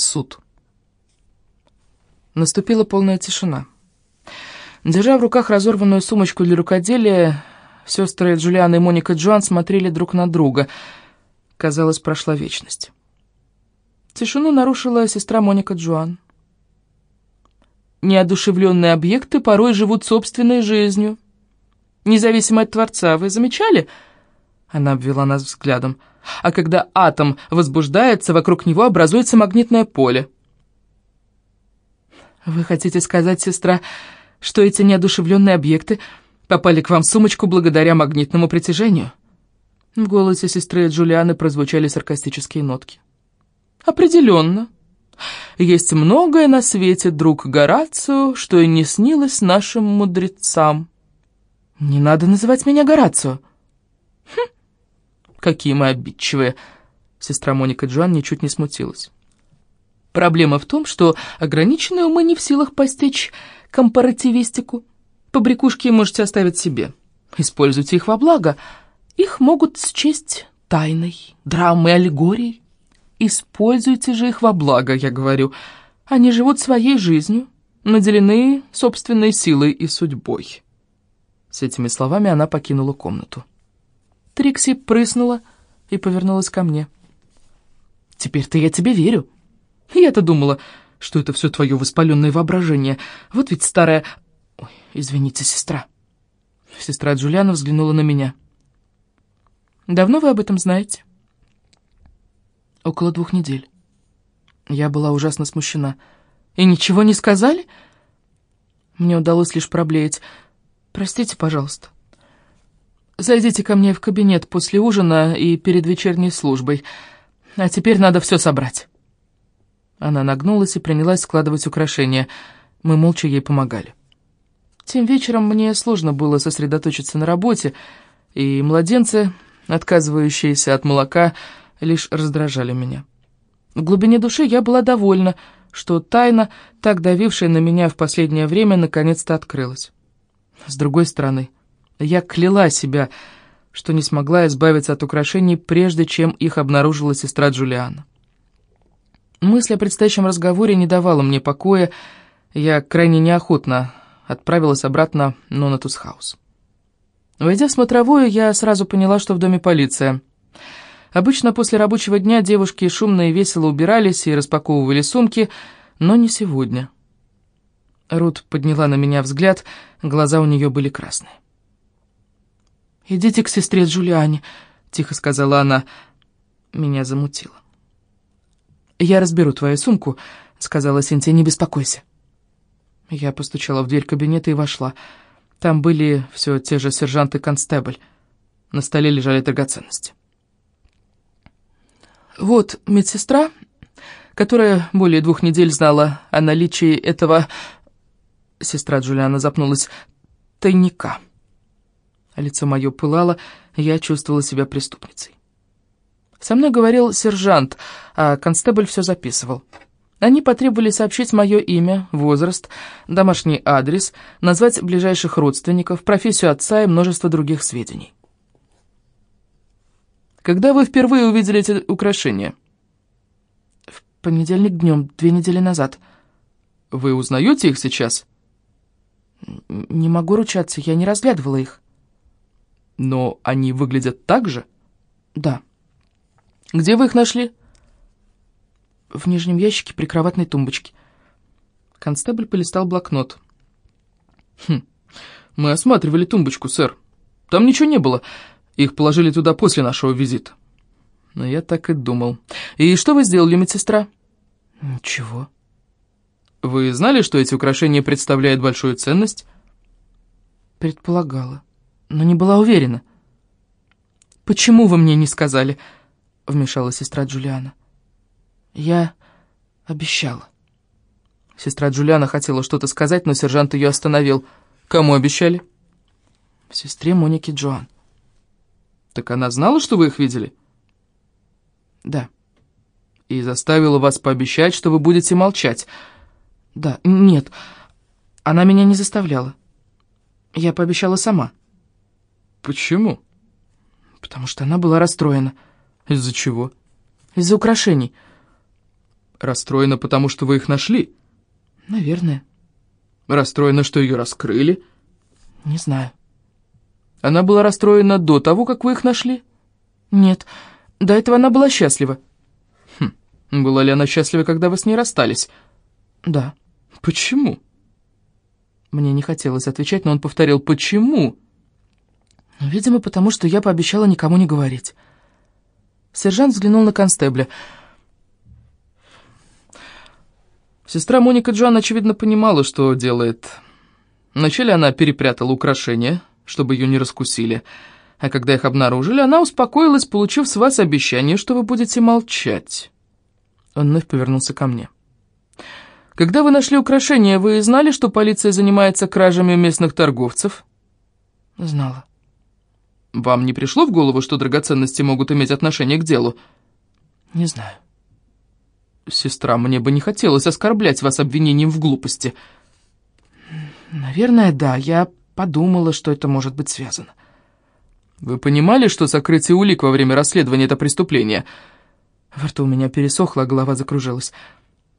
Суд. Наступила полная тишина. Держа в руках разорванную сумочку для рукоделия, сестры Джулиана и Моника Джоан смотрели друг на друга. Казалось, прошла вечность. Тишину нарушила сестра Моника Джоан. Неодушевленные объекты порой живут собственной жизнью. Независимо от Творца, вы замечали? Она обвела нас взглядом. А когда атом возбуждается, вокруг него образуется магнитное поле. Вы хотите сказать, сестра, что эти неодушевленные объекты попали к вам в сумочку благодаря магнитному притяжению?» В голосе сестры Джулианы прозвучали саркастические нотки. «Определенно. Есть многое на свете, друг Горацио, что и не снилось нашим мудрецам». «Не надо называть меня Горацио». «Хм, какие мы обидчивые!» Сестра Моника Джоан ничуть не смутилась. Проблема в том, что ограниченные умы не в силах постичь компаративистику. Побрякушки можете оставить себе. Используйте их во благо. Их могут счесть тайной, драмой, аллегорией. Используйте же их во благо, я говорю. Они живут своей жизнью, наделены собственной силой и судьбой. С этими словами она покинула комнату. Трикси прыснула и повернулась ко мне. «Теперь-то я тебе верю», я-то думала, что это все твое воспаленное воображение. Вот ведь старая... Ой, извините, сестра. Сестра Джулиана взглянула на меня. Давно вы об этом знаете? Около двух недель. Я была ужасно смущена. И ничего не сказали? Мне удалось лишь проблеять. Простите, пожалуйста. Зайдите ко мне в кабинет после ужина и перед вечерней службой. А теперь надо все собрать. Она нагнулась и принялась складывать украшения. Мы молча ей помогали. Тем вечером мне сложно было сосредоточиться на работе, и младенцы, отказывающиеся от молока, лишь раздражали меня. В глубине души я была довольна, что тайна, так давившая на меня в последнее время, наконец-то открылась. С другой стороны, я кляла себя, что не смогла избавиться от украшений, прежде чем их обнаружила сестра Джулиана. Мысль о предстоящем разговоре не давала мне покоя, я крайне неохотно отправилась обратно в Нонатус-хаус. Войдя в смотровую, я сразу поняла, что в доме полиция. Обычно после рабочего дня девушки шумно и весело убирались и распаковывали сумки, но не сегодня. Рут подняла на меня взгляд, глаза у нее были красные. «Идите к сестре Джулиане», — тихо сказала она. Меня замутило. «Я разберу твою сумку», — сказала Синтия, — «не беспокойся». Я постучала в дверь кабинета и вошла. Там были все те же сержант и констебль. На столе лежали драгоценности. Вот медсестра, которая более двух недель знала о наличии этого... Сестра Джулиана запнулась. Тайника. Лицо мое пылало, я чувствовала себя преступницей. Со мной говорил сержант, а констебль все записывал. Они потребовали сообщить мое имя, возраст, домашний адрес, назвать ближайших родственников, профессию отца и множество других сведений. «Когда вы впервые увидели эти украшения?» «В понедельник днем, две недели назад». «Вы узнаете их сейчас?» «Не могу ручаться, я не разглядывала их». «Но они выглядят так же?» «Да». Где вы их нашли?» «В нижнем ящике при кроватной тумбочке». Констебль полистал блокнот. «Хм, мы осматривали тумбочку, сэр. Там ничего не было. Их положили туда после нашего визита». Но я так и думал. «И что вы сделали, медсестра?» «Ничего». «Вы знали, что эти украшения представляют большую ценность?» «Предполагала, но не была уверена». «Почему вы мне не сказали?» вмешалась сестра Джулиана. «Я обещала». Сестра Джулиана хотела что-то сказать, но сержант ее остановил. «Кому обещали?» «Сестре Монике Джоан». «Так она знала, что вы их видели?» «Да». «И заставила вас пообещать, что вы будете молчать?» «Да, нет, она меня не заставляла. Я пообещала сама». «Почему?» «Потому что она была расстроена». Из-за чего? Из-за украшений. Расстроена, потому что вы их нашли? Наверное. Расстроена, что ее раскрыли? Не знаю. Она была расстроена до того, как вы их нашли? Нет, до этого она была счастлива. Хм, была ли она счастлива, когда вы с ней расстались? Да. Почему? Мне не хотелось отвечать, но он повторил «почему?». Видимо, потому что я пообещала никому не говорить. Сержант взглянул на констебля. Сестра Моника Джоан, очевидно, понимала, что делает. Вначале она перепрятала украшения, чтобы ее не раскусили, а когда их обнаружили, она успокоилась, получив с вас обещание, что вы будете молчать. Он вновь повернулся ко мне. Когда вы нашли украшения, вы знали, что полиция занимается кражами местных торговцев? Знала. Вам не пришло в голову, что драгоценности могут иметь отношение к делу? Не знаю. Сестра, мне бы не хотелось оскорблять вас обвинением в глупости. Наверное, да. Я подумала, что это может быть связано. Вы понимали, что сокрытие улик во время расследования — это преступление? Во рту у меня пересохло, а голова закружилась.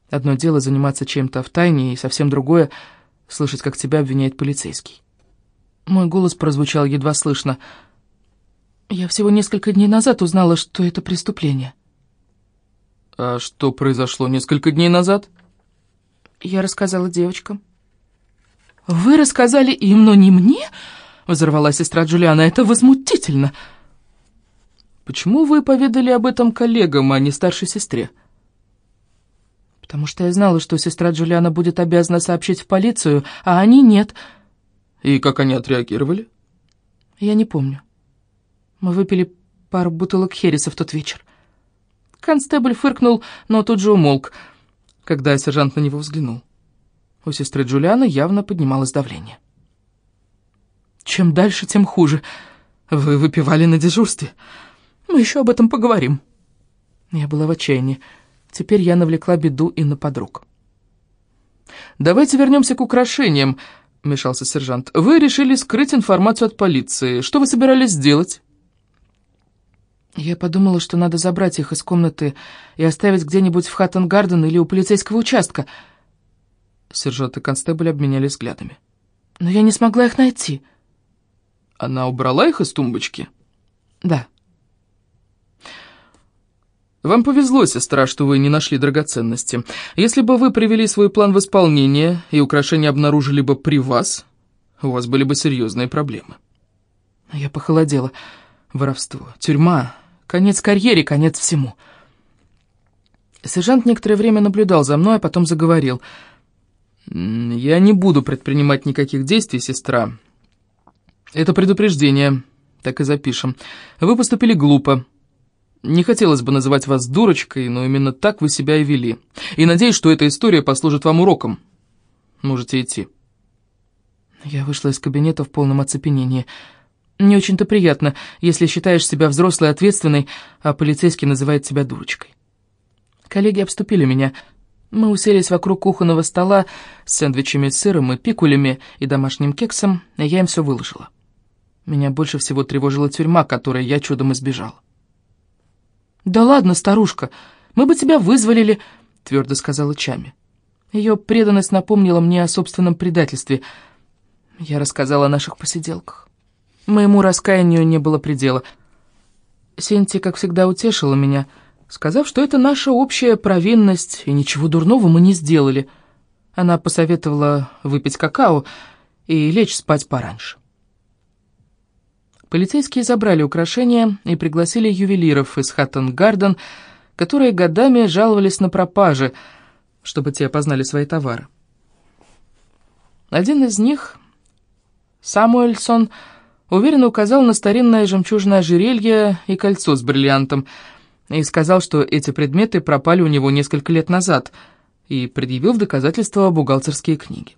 Одно дело заниматься чем-то в тайне, и совсем другое — слышать, как тебя обвиняет полицейский. Мой голос прозвучал едва слышно. Я всего несколько дней назад узнала, что это преступление. А что произошло несколько дней назад? Я рассказала девочкам. «Вы рассказали им, но не мне?» — взорвалась сестра Джулиана. «Это возмутительно!» «Почему вы поведали об этом коллегам, а не старшей сестре?» «Потому что я знала, что сестра Джулиана будет обязана сообщить в полицию, а они нет». «И как они отреагировали?» «Я не помню. Мы выпили пару бутылок хереса в тот вечер. Констебль фыркнул, но тут же умолк, когда сержант на него взглянул. У сестры Джулианы явно поднималось давление. «Чем дальше, тем хуже. Вы выпивали на дежурстве. Мы еще об этом поговорим». Я была в отчаянии. Теперь я навлекла беду и на подруг. «Давайте вернемся к украшениям», — вмешался сержант. «Вы решили скрыть информацию от полиции. Что вы собирались сделать?» Я подумала, что надо забрать их из комнаты и оставить где-нибудь в Хаттон-Гарден или у полицейского участка. Сержант и констебль обменялись взглядами. Но я не смогла их найти. Она убрала их из тумбочки? Да. Вам повезло, сестра, что вы не нашли драгоценности. Если бы вы привели свой план в исполнение и украшения обнаружили бы при вас, у вас были бы серьезные проблемы. Я похолодела. Воровство, тюрьма, Конец карьере, конец всему. Сержант некоторое время наблюдал за мной, а потом заговорил. «Я не буду предпринимать никаких действий, сестра. Это предупреждение, так и запишем. Вы поступили глупо. Не хотелось бы называть вас дурочкой, но именно так вы себя и вели. И надеюсь, что эта история послужит вам уроком. Можете идти». Я вышла из кабинета в полном оцепенении. Не очень-то приятно, если считаешь себя взрослой и ответственной, а полицейский называет тебя дурочкой. Коллеги обступили меня. Мы уселись вокруг кухонного стола с сэндвичами с сыром и пикулями и домашним кексом, и я им все выложила. Меня больше всего тревожила тюрьма, которой я чудом избежала. «Да ладно, старушка, мы бы тебя вызволили», — твердо сказала Чами. Ее преданность напомнила мне о собственном предательстве. Я рассказала о наших посиделках. Моему раскаянию не было предела. Синти, как всегда, утешила меня, сказав, что это наша общая провинность, и ничего дурного мы не сделали. Она посоветовала выпить какао и лечь спать пораньше. Полицейские забрали украшения и пригласили ювелиров из Хаттон-Гарден, которые годами жаловались на пропажи, чтобы те опознали свои товары. Один из них, Самуэльсон, уверенно указал на старинное жемчужное ожерелье и кольцо с бриллиантом и сказал, что эти предметы пропали у него несколько лет назад, и предъявил в доказательство бухгалтерские книги.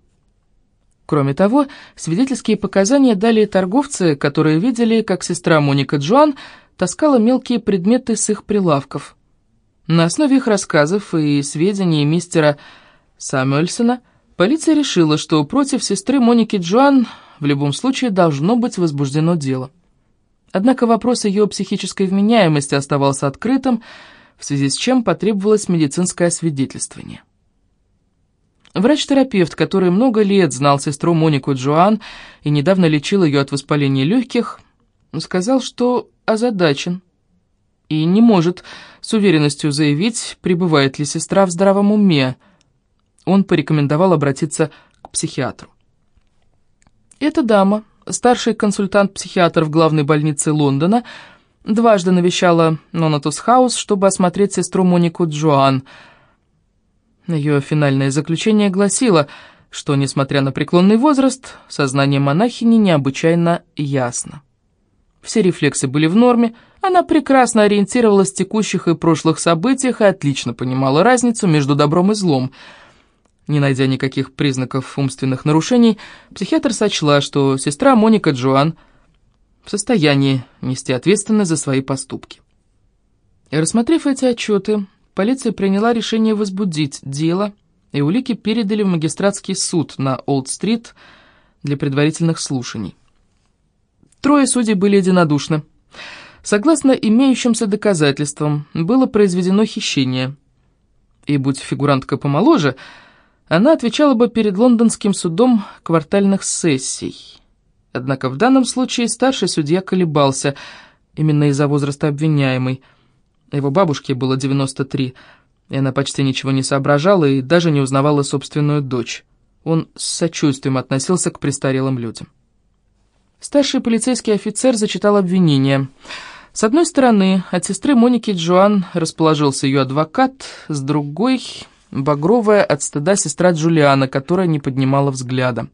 Кроме того, свидетельские показания дали торговцы, которые видели, как сестра Моника Джоан таскала мелкие предметы с их прилавков. На основе их рассказов и сведений мистера Самюэльсона полиция решила, что против сестры Моники Джоан в любом случае должно быть возбуждено дело. Однако вопрос ее психической вменяемости оставался открытым, в связи с чем потребовалось медицинское освидетельствование. Врач-терапевт, который много лет знал сестру Монику Джоан и недавно лечил ее от воспаления легких, сказал, что озадачен и не может с уверенностью заявить, пребывает ли сестра в здравом уме. Он порекомендовал обратиться к психиатру. Эта дама, старший консультант-психиатр в главной больнице Лондона, дважды навещала Нонатус Хаус, чтобы осмотреть сестру Монику Джоан. Ее финальное заключение гласило, что, несмотря на преклонный возраст, сознание монахини необычайно ясно. Все рефлексы были в норме, она прекрасно ориентировалась в текущих и прошлых событиях и отлично понимала разницу между добром и злом. Не найдя никаких признаков умственных нарушений, психиатр сочла, что сестра Моника Джоан в состоянии нести ответственность за свои поступки. И рассмотрев эти отчеты, полиция приняла решение возбудить дело, и улики передали в магистратский суд на Олд-стрит для предварительных слушаний. Трое судей были единодушны. Согласно имеющимся доказательствам, было произведено хищение. И будь фигурантка помоложе, она отвечала бы перед лондонским судом квартальных сессий. Однако в данном случае старший судья колебался, именно из-за возраста обвиняемой. Его бабушке было 93, и она почти ничего не соображала и даже не узнавала собственную дочь. Он с сочувствием относился к престарелым людям. Старший полицейский офицер зачитал обвинение. С одной стороны, от сестры Моники Джоан расположился ее адвокат, с другой — багровая от стыда сестра Джулиана, которая не поднимала взгляда.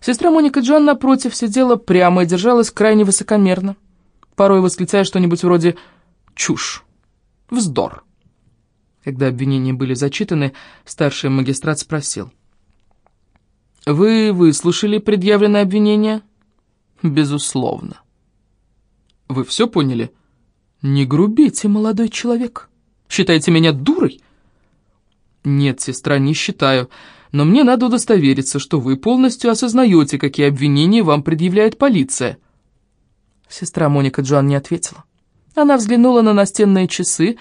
Сестра Моника Джоан, напротив, сидела прямо и держалась крайне высокомерно, порой восклицая что-нибудь вроде «чушь», «вздор». Когда обвинения были зачитаны, старший магистрат спросил. «Вы выслушали предъявленное обвинение?» безусловно. Вы все поняли? Не грубите, молодой человек. Считаете меня дурой? Нет, сестра, не считаю. Но мне надо удостовериться, что вы полностью осознаете, какие обвинения вам предъявляет полиция. Сестра Моника Джоан не ответила. Она взглянула на настенные часы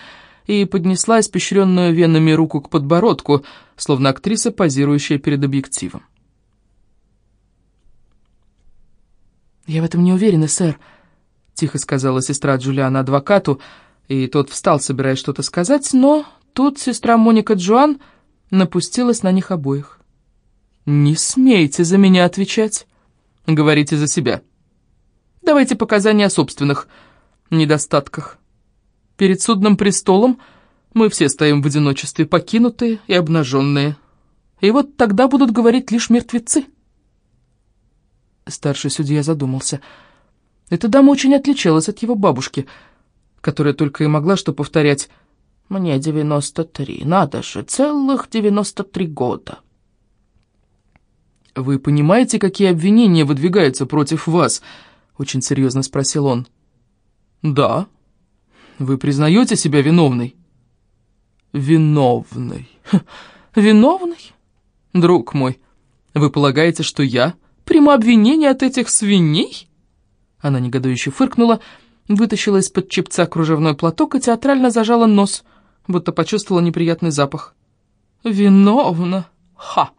и поднесла испещренную венами руку к подбородку, словно актриса, позирующая перед объективом. «Я в этом не уверена, сэр», — тихо сказала сестра Джулиана адвокату, и тот встал, собираясь что-то сказать, но тут сестра Моника Джоан напустилась на них обоих. «Не смейте за меня отвечать. Говорите за себя. Давайте показания о собственных недостатках. Перед судным престолом мы все стоим в одиночестве, покинутые и обнаженные. И вот тогда будут говорить лишь мертвецы». Старший судья задумался. Эта дама очень отличалась от его бабушки, которая только и могла что повторять «Мне девяносто три, надо же, целых девяносто три года». «Вы понимаете, какие обвинения выдвигаются против вас?» — очень серьезно спросил он. «Да. Вы признаете себя виновной?» «Виновной. Виновной? Друг мой, вы полагаете, что я Приму обвинение от этих свиней?» Она негодующе фыркнула, вытащила из-под чепца кружевной платок и театрально зажала нос, будто почувствовала неприятный запах. «Виновна! Ха!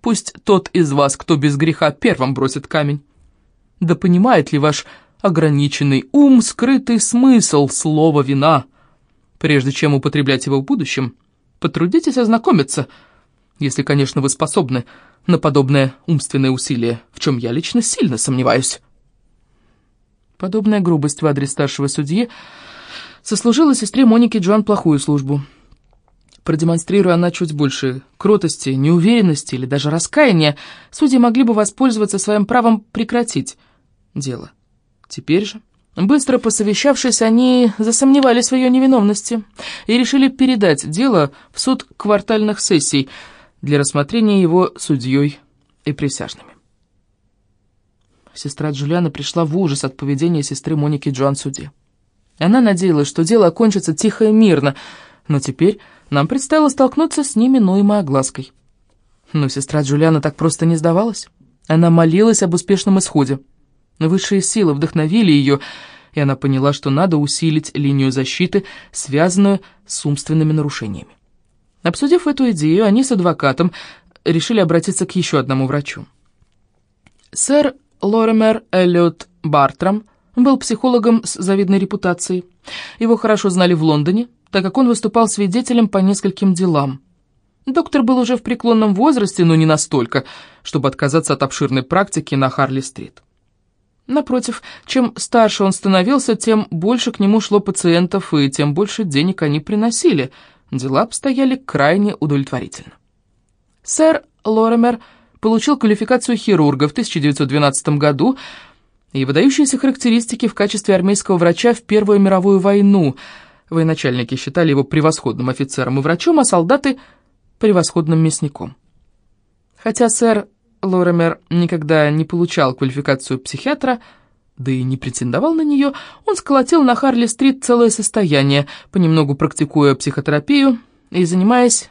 Пусть тот из вас, кто без греха, первым бросит камень. Да понимает ли ваш ограниченный ум скрытый смысл слова «вина»? Прежде чем употреблять его в будущем, потрудитесь ознакомиться, если, конечно, вы способны на подобное умственное усилие, в чем я лично сильно сомневаюсь. Подобная грубость в адрес старшего судьи сослужила сестре Монике Джоан плохую службу. Продемонстрируя она чуть больше кротости, неуверенности или даже раскаяния, судьи могли бы воспользоваться своим правом прекратить дело. Теперь же, быстро посовещавшись, они засомневались в ее невиновности и решили передать дело в суд квартальных сессий – для рассмотрения его судьей и присяжными. Сестра Джулиана пришла в ужас от поведения сестры Моники Джоан суде. Она надеялась, что дело окончится тихо и мирно, но теперь нам предстояло столкнуться с неминуемой оглаской. Но сестра Джулиана так просто не сдавалась. Она молилась об успешном исходе. Высшие силы вдохновили ее, и она поняла, что надо усилить линию защиты, связанную с умственными нарушениями. Обсудив эту идею, они с адвокатом решили обратиться к еще одному врачу. Сэр Лоремер Эллиот Бартрам был психологом с завидной репутацией. Его хорошо знали в Лондоне, так как он выступал свидетелем по нескольким делам. Доктор был уже в преклонном возрасте, но не настолько, чтобы отказаться от обширной практики на Харли-стрит. Напротив, чем старше он становился, тем больше к нему шло пациентов, и тем больше денег они приносили. Дела обстояли крайне удовлетворительно. Сэр Лоремер получил квалификацию хирурга в 1912 году и выдающиеся характеристики в качестве армейского врача в Первую мировую войну. Военачальники считали его превосходным офицером и врачом, а солдаты — превосходным мясником. Хотя сэр Лоремер никогда не получал квалификацию психиатра, да и не претендовал на нее, он сколотил на Харли-стрит целое состояние, понемногу практикуя психотерапию и занимаясь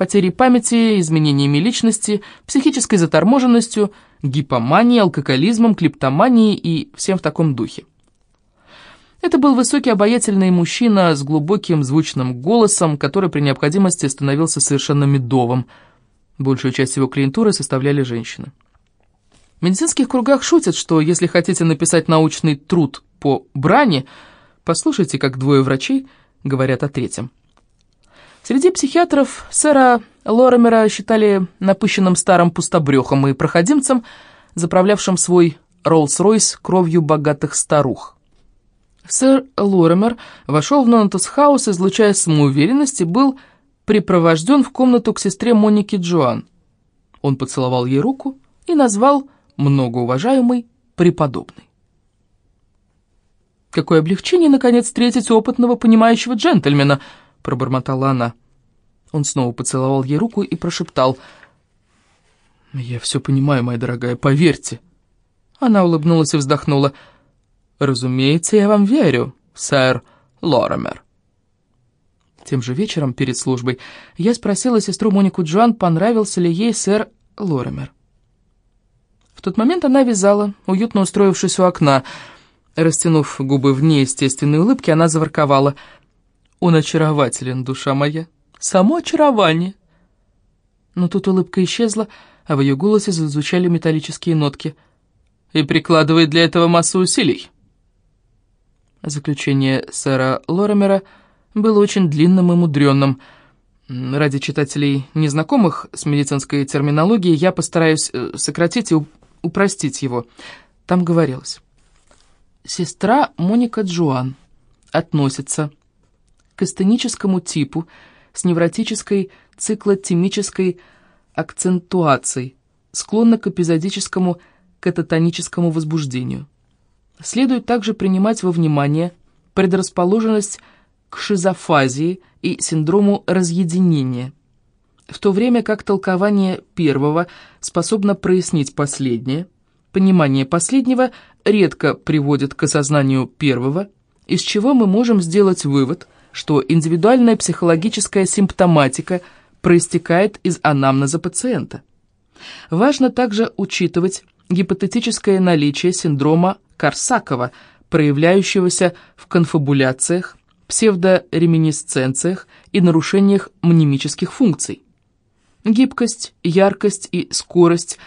потерей памяти, изменениями личности, психической заторможенностью, гипоманией, алкоголизмом, клептоманией и всем в таком духе. Это был высокий обаятельный мужчина с глубоким звучным голосом, который при необходимости становился совершенно медовым – Большую часть его клиентуры составляли женщины. В медицинских кругах шутят, что если хотите написать научный труд по брани, послушайте, как двое врачей говорят о третьем. Среди психиатров сэра Лоремера считали напыщенным старым пустобрехом и проходимцем, заправлявшим свой Роллс-Ройс кровью богатых старух. Сэр Лоремер вошел в Нонатус-хаус, излучая самоуверенность, и был припровожден в комнату к сестре Моники Джоан. Он поцеловал ей руку и назвал многоуважаемый преподобный. «Какое облегчение, наконец, встретить опытного, понимающего джентльмена!» — пробормотала она. Он снова поцеловал ей руку и прошептал. «Я все понимаю, моя дорогая, поверьте». Она улыбнулась и вздохнула. «Разумеется, я вам верю, сэр Лоремер». Тем же вечером, перед службой, я спросила сестру Монику Джоан, понравился ли ей сэр Лоремер. В тот момент она вязала, уютно устроившись у окна. Растянув губы в неестественной улыбке, она заворковала. «Он очарователен, душа моя. Само очарование!» Но тут улыбка исчезла, а в ее голосе зазвучали металлические нотки. «И прикладывает для этого массу усилий». Заключение сэра Лоремера — было очень длинным и мудренным. Ради читателей, незнакомых с медицинской терминологией, я постараюсь э, сократить и упростить его. Там говорилось. Сестра Моника Джоан относится к эстеническому типу с невротической циклотемической акцентуацией, склонна к эпизодическому кататоническому возбуждению. Следует также принимать во внимание предрасположенность к шизофазии и синдрому разъединения, в то время как толкование первого способно прояснить последнее, понимание последнего редко приводит к осознанию первого, из чего мы можем сделать вывод, что индивидуальная психологическая симптоматика проистекает из анамнеза пациента. Важно также учитывать гипотетическое наличие синдрома Корсакова, проявляющегося в конфабуляциях, псевдореминисценциях и нарушениях мнемических функций. Гибкость, яркость и скорость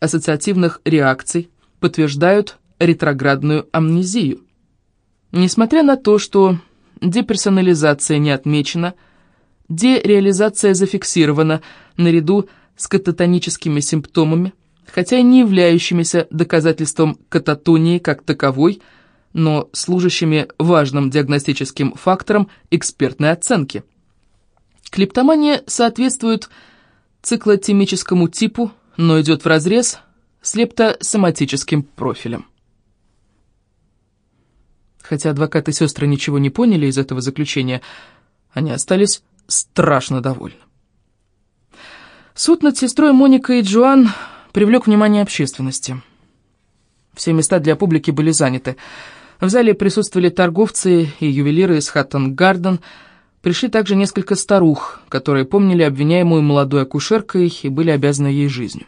ассоциативных реакций подтверждают ретроградную амнезию. Несмотря на то, что деперсонализация не отмечена, дереализация зафиксирована наряду с кататоническими симптомами, хотя и не являющимися доказательством кататонии как таковой – но служащими важным диагностическим фактором экспертной оценки. Клептомания соответствует циклотемическому типу, но идет вразрез с лептосоматическим профилем. Хотя адвокат и сестры ничего не поняли из этого заключения, они остались страшно довольны. Суд над сестрой Моникой и Джоан привлек внимание общественности. Все места для публики были заняты – в зале присутствовали торговцы и ювелиры из Хаттон-Гарден. Пришли также несколько старух, которые помнили обвиняемую молодой акушеркой и были обязаны ей жизнью.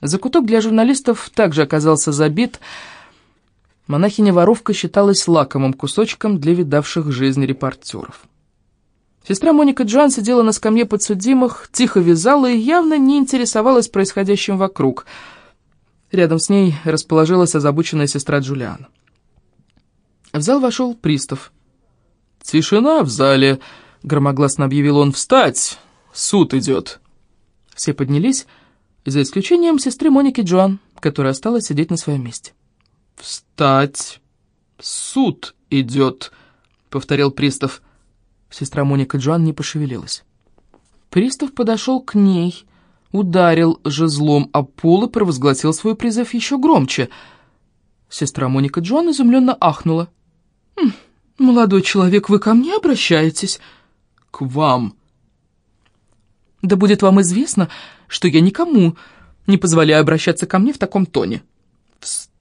Закуток для журналистов также оказался забит. Монахиня-воровка считалась лакомым кусочком для видавших жизнь репортеров. Сестра Моника Джоан сидела на скамье подсудимых, тихо вязала и явно не интересовалась происходящим вокруг. Рядом с ней расположилась озабоченная сестра Джулиана. В зал вошел пристав. «Тишина в зале!» — громогласно объявил он. «Встать! Суд идет!» Все поднялись, за исключением сестры Моники Джоан, которая осталась сидеть на своем месте. «Встать! Суд идет!» — повторил пристав. Сестра Моника Джоан не пошевелилась. Пристав подошел к ней, ударил жезлом о пол и провозгласил свой призыв еще громче. Сестра Моника Джоан изумленно ахнула. «Молодой человек, вы ко мне обращаетесь?» «К вам!» «Да будет вам известно, что я никому не позволяю обращаться ко мне в таком тоне».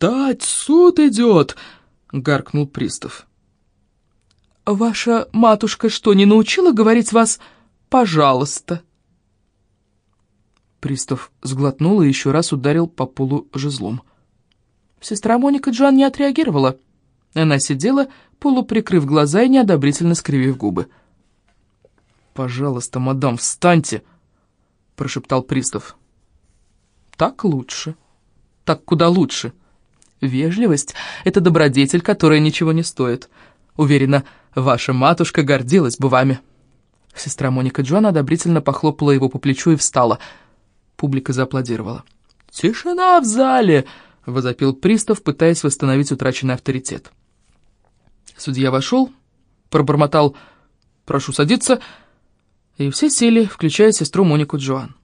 «Встать, суд идет!» — гаркнул пристав. «Ваша матушка что, не научила говорить вас «пожалуйста»?» Пристав сглотнул и еще раз ударил по полу жезлом. Сестра Моника Джоан не отреагировала. Она сидела, полуприкрыв глаза и неодобрительно скривив губы. «Пожалуйста, мадам, встаньте!» — прошептал пристав. «Так лучше. Так куда лучше. Вежливость — это добродетель, которая ничего не стоит. Уверена, ваша матушка гордилась бы вами». Сестра Моника Джоан одобрительно похлопала его по плечу и встала. Публика зааплодировала. «Тишина в зале!» — возопил пристав, пытаясь восстановить утраченный авторитет. Судья вошел, пробормотал «Прошу садиться», и все сели, включая сестру Монику Джоан.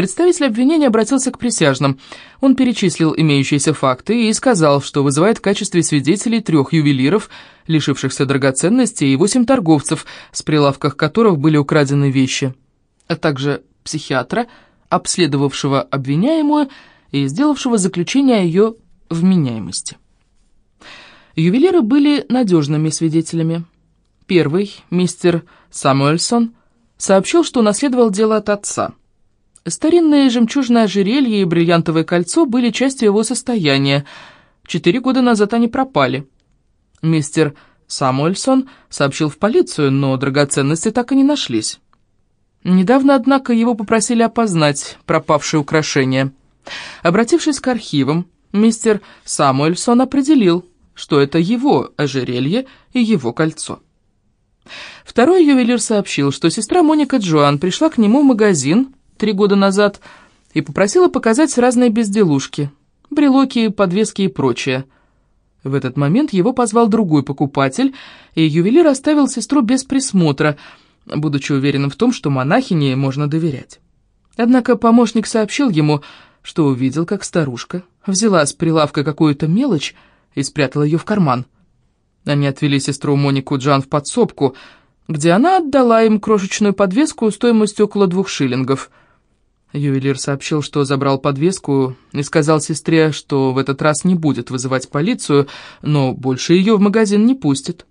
Представитель обвинения обратился к присяжным. Он перечислил имеющиеся факты и сказал, что вызывает в качестве свидетелей трех ювелиров, лишившихся драгоценностей, и восемь торговцев, с прилавках которых были украдены вещи, а также психиатра, обследовавшего обвиняемую и сделавшего заключение о ее вменяемости. Ювелиры были надежными свидетелями. Первый, мистер Самуэльсон, сообщил, что унаследовал дело от отца. Старинное жемчужное ожерелье и бриллиантовое кольцо были частью его состояния. Четыре года назад они пропали. Мистер Самуэльсон сообщил в полицию, но драгоценности так и не нашлись. Недавно, однако, его попросили опознать пропавшие украшения. Обратившись к архивам, мистер Самуэльсон определил, что это его ожерелье и его кольцо. Второй ювелир сообщил, что сестра Моника Джоан пришла к нему в магазин три года назад и попросила показать разные безделушки, брелоки, подвески и прочее. В этот момент его позвал другой покупатель, и ювелир оставил сестру без присмотра, будучи уверенным в том, что монахине можно доверять. Однако помощник сообщил ему, что увидел, как старушка взяла с прилавка какую-то мелочь и спрятала ее в карман. Они отвели сестру Монику Джан в подсобку, где она отдала им крошечную подвеску стоимостью около двух шиллингов. Ювелир сообщил, что забрал подвеску и сказал сестре, что в этот раз не будет вызывать полицию, но больше ее в магазин не пустит.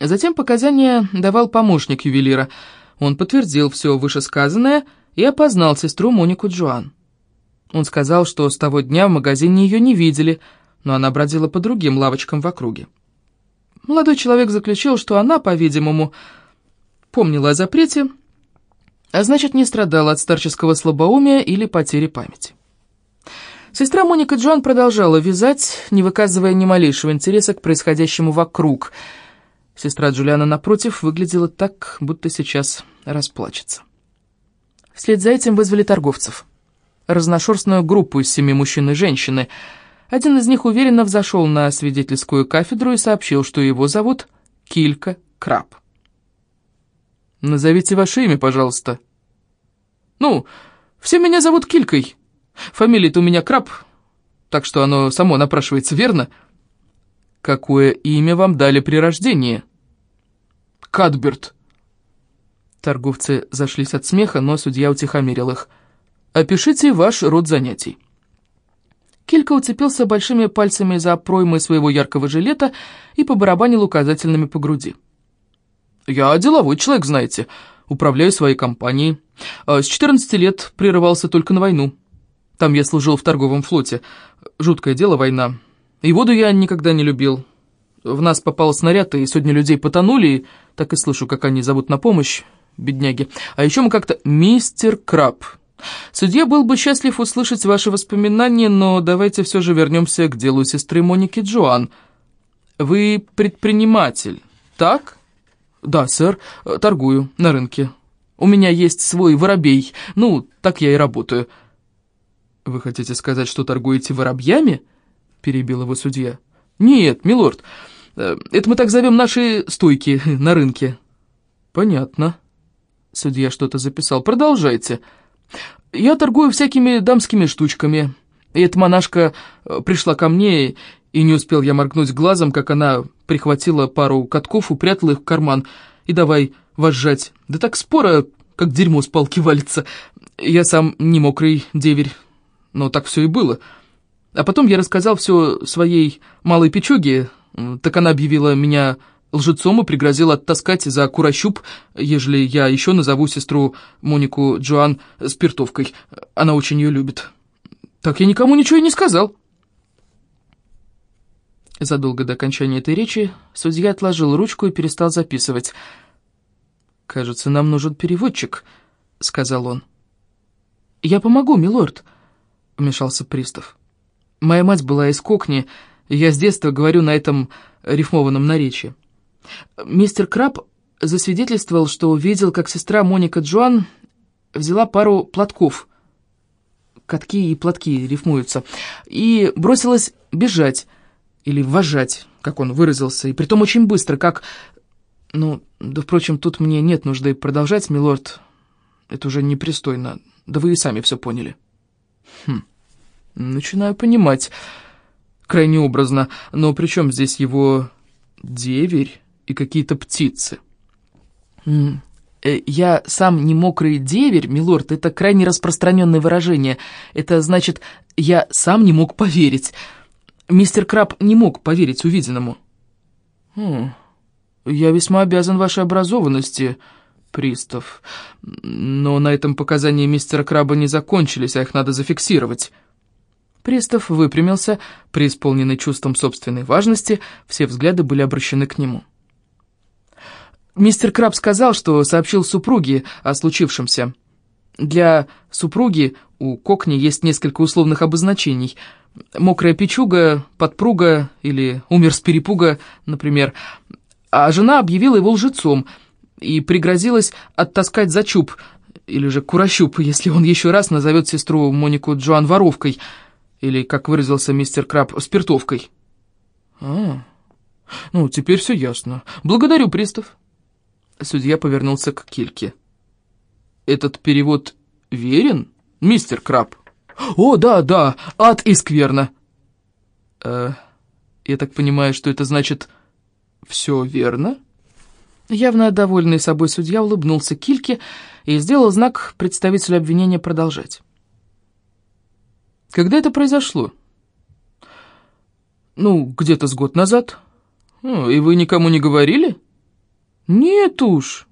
Затем показания давал помощник ювелира. Он подтвердил все вышесказанное и опознал сестру Монику Джоан. Он сказал, что с того дня в магазине ее не видели – но она бродила по другим лавочкам в округе. Молодой человек заключил, что она, по-видимому, помнила о запрете, а значит, не страдала от старческого слабоумия или потери памяти. Сестра Моника Джоан продолжала вязать, не выказывая ни малейшего интереса к происходящему вокруг. Сестра Джулиана, напротив, выглядела так, будто сейчас расплачется. Вслед за этим вызвали торговцев. Разношерстную группу из семи мужчин и женщины — один из них уверенно взошел на свидетельскую кафедру и сообщил, что его зовут Килька Краб. «Назовите ваше имя, пожалуйста». «Ну, все меня зовут Килькой. Фамилия-то у меня Краб, так что оно само напрашивается, верно?» «Какое имя вам дали при рождении?» «Кадберт». Торговцы зашлись от смеха, но судья утихомирил их. «Опишите ваш род занятий». Килька уцепился большими пальцами за проймы своего яркого жилета и побарабанил указательными по груди. «Я деловой человек, знаете, управляю своей компанией. А с 14 лет прерывался только на войну. Там я служил в торговом флоте. Жуткое дело война. И воду я никогда не любил. В нас попал снаряд, и сегодня людей потонули, и так и слышу, как они зовут на помощь, бедняги. А еще мы как-то... Мистер Краб. Судья был бы счастлив услышать ваши воспоминания, но давайте все же вернемся к делу сестры Моники Джоан. Вы предприниматель, так? Да, сэр, торгую на рынке. У меня есть свой воробей, ну, так я и работаю. Вы хотите сказать, что торгуете воробьями? Перебил его судья. «Нет, милорд, э, это мы так зовем наши стойки на рынке». «Понятно». Судья что-то записал. «Продолжайте». «Я торгую всякими дамскими штучками. И эта монашка э, пришла ко мне, и не успел я моргнуть глазом, как она прихватила пару катков, упрятала их в карман, и давай возжать. Да так спора, как дерьмо с палки валится. Я сам не мокрый деверь, но так все и было». А потом я рассказал все своей малой печуге, так она объявила меня лжецом и пригрозила оттаскать за курощуп, ежели я еще назову сестру Монику Джоан спиртовкой. Она очень ее любит. Так я никому ничего и не сказал. Задолго до окончания этой речи судья отложил ручку и перестал записывать. «Кажется, нам нужен переводчик», — сказал он. «Я помогу, милорд», — вмешался пристав. Моя мать была из Кокни, и я с детства говорю на этом рифмованном наречии. Мистер Краб засвидетельствовал, что видел, как сестра Моника Джоан взяла пару платков, катки и платки рифмуются, и бросилась бежать, или вожать, как он выразился, и притом очень быстро, как... Ну, да, впрочем, тут мне нет нужды продолжать, милорд, это уже непристойно, да вы и сами все поняли. Хм... Начинаю понимать. Крайне образно. Но при чем здесь его деверь и какие-то птицы? Э, «Я сам не мокрый деверь, милорд, это крайне распространенное выражение. Это значит, я сам не мог поверить. Мистер Краб не мог поверить увиденному». Хм, «Я весьма обязан вашей образованности, пристав. Но на этом показания мистера Краба не закончились, а их надо зафиксировать». Пристав выпрямился, преисполненный чувством собственной важности, все взгляды были обращены к нему. Мистер Краб сказал, что сообщил супруге о случившемся. Для супруги у Кокни есть несколько условных обозначений. Мокрая печуга, подпруга или умер с перепуга, например. А жена объявила его лжецом и пригрозилась оттаскать за чуб, или же курощуп, если он еще раз назовет сестру Монику Джоан воровкой – или, как выразился мистер Краб, спиртовкой. А, ну, теперь все ясно. Благодарю, пристав. Судья повернулся к Кильке. Этот перевод верен, мистер Краб? О, да, да, ад и скверно. Э, я так понимаю, что это значит «все верно»? Явно довольный собой судья улыбнулся Кильке и сделал знак представителю обвинения продолжать. Когда это произошло? Ну, где-то с год назад. Ну, и вы никому не говорили? Нет уж.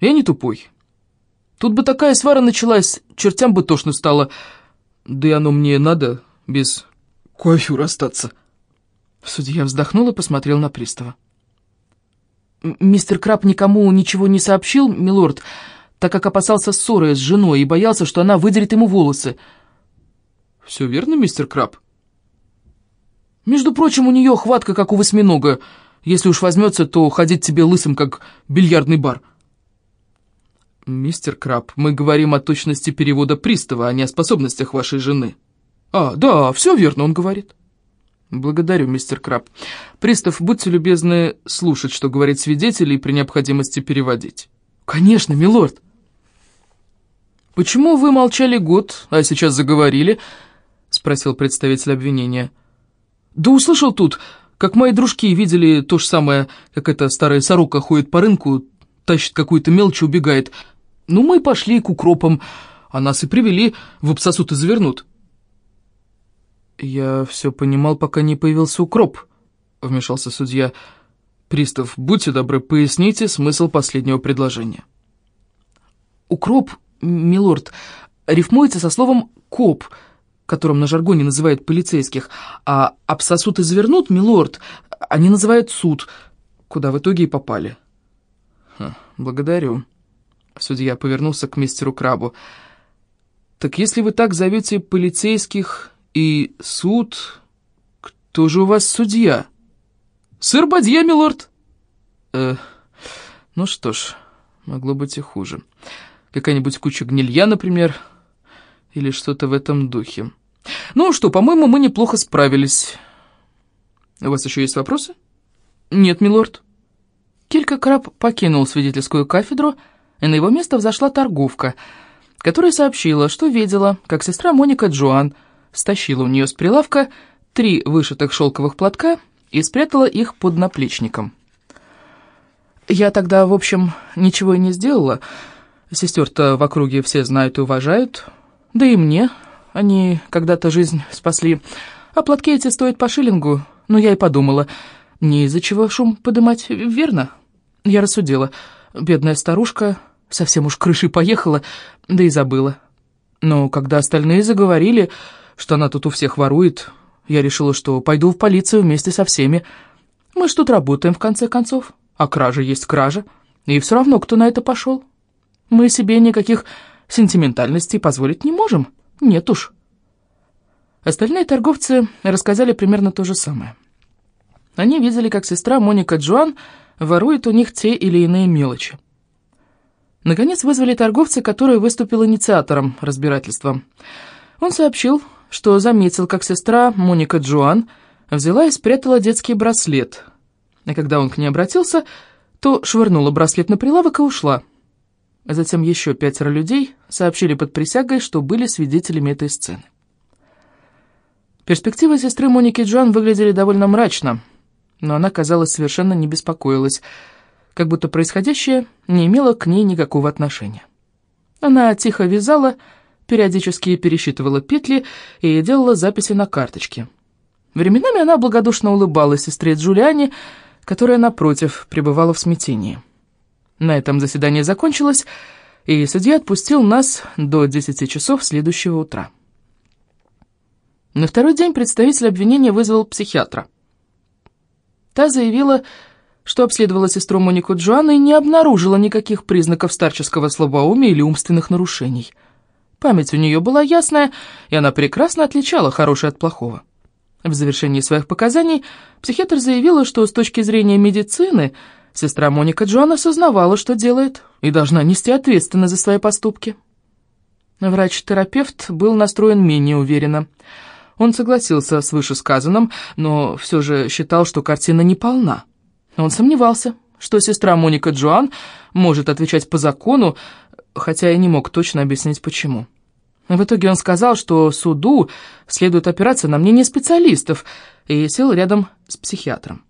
Я не тупой. Тут бы такая свара началась, чертям бы тошно стало. Да и оно мне надо без кофе остаться. Судья вздохнул и посмотрел на пристава. «Мистер Краб никому ничего не сообщил, милорд, так как опасался ссоры с женой и боялся, что она выдерет ему волосы. «Все верно, мистер Краб?» «Между прочим, у нее хватка, как у восьминога. Если уж возьмется, то ходить тебе лысым, как бильярдный бар». «Мистер Краб, мы говорим о точности перевода пристава, а не о способностях вашей жены». «А, да, все верно, он говорит». «Благодарю, мистер Краб. Пристав, будьте любезны слушать, что говорит свидетель, и при необходимости переводить». «Конечно, милорд». «Почему вы молчали год, а сейчас заговорили?» — спросил представитель обвинения. «Да услышал тут, как мои дружки видели то же самое, как эта старая сорока ходит по рынку, тащит какую-то мелочь и убегает. Ну, мы пошли к укропам, а нас и привели, в обсосут и завернут». «Я все понимал, пока не появился укроп», — вмешался судья. «Пристав, будьте добры, поясните смысл последнего предложения». «Укроп, милорд, рифмуется со словом «коп», которым на жаргоне называют полицейских, а обсосут и завернут, милорд, они называют суд, куда в итоге и попали. Хм, благодарю. Судья повернулся к мистеру Крабу. Так если вы так зовете полицейских и суд, кто же у вас судья? Сэр Бадье, милорд. Э, ну что ж, могло быть и хуже. Какая-нибудь куча гнилья, например, или что-то в этом духе. Ну что, по-моему, мы неплохо справились. У вас еще есть вопросы? Нет, милорд. Килька Краб покинул свидетельскую кафедру, и на его место взошла торговка, которая сообщила, что видела, как сестра Моника Джоан стащила у нее с прилавка три вышитых шелковых платка и спрятала их под наплечником. Я тогда, в общем, ничего и не сделала. Сестер-то в округе все знают и уважают. Да и мне они когда-то жизнь спасли. А платки эти стоят по шиллингу. Но я и подумала, не из-за чего шум подымать, верно? Я рассудила. Бедная старушка совсем уж крышей поехала, да и забыла. Но когда остальные заговорили, что она тут у всех ворует, я решила, что пойду в полицию вместе со всеми. Мы ж тут работаем, в конце концов. А кража есть кража. И все равно, кто на это пошел. Мы себе никаких сентиментальностей позволить не можем. Нет уж. Остальные торговцы рассказали примерно то же самое. Они видели, как сестра Моника Джоан ворует у них те или иные мелочи. Наконец вызвали торговца, который выступил инициатором разбирательства. Он сообщил, что заметил, как сестра Моника Джоан взяла и спрятала детский браслет. И когда он к ней обратился, то швырнула браслет на прилавок и ушла. Затем еще пятеро людей сообщили под присягой, что были свидетелями этой сцены. Перспективы сестры Моники Джоан выглядели довольно мрачно, но она, казалось, совершенно не беспокоилась, как будто происходящее не имело к ней никакого отношения. Она тихо вязала, периодически пересчитывала петли и делала записи на карточке. Временами она благодушно улыбалась сестре Джулиане, которая, напротив, пребывала в смятении. На этом заседание закончилось, и судья отпустил нас до 10 часов следующего утра. На второй день представитель обвинения вызвал психиатра. Та заявила, что обследовала сестру Монику Джоанну и не обнаружила никаких признаков старческого слабоумия или умственных нарушений – Память у нее была ясная, и она прекрасно отличала хорошее от плохого. В завершении своих показаний психиатр заявила, что с точки зрения медицины сестра Моника Джоан осознавала, что делает, и должна нести ответственность за свои поступки. Врач-терапевт был настроен менее уверенно. Он согласился с вышесказанным, но все же считал, что картина неполна. Он сомневался, что сестра Моника Джоан может отвечать по закону хотя и не мог точно объяснить, почему. В итоге он сказал, что суду следует опираться на мнение специалистов, и сел рядом с психиатром.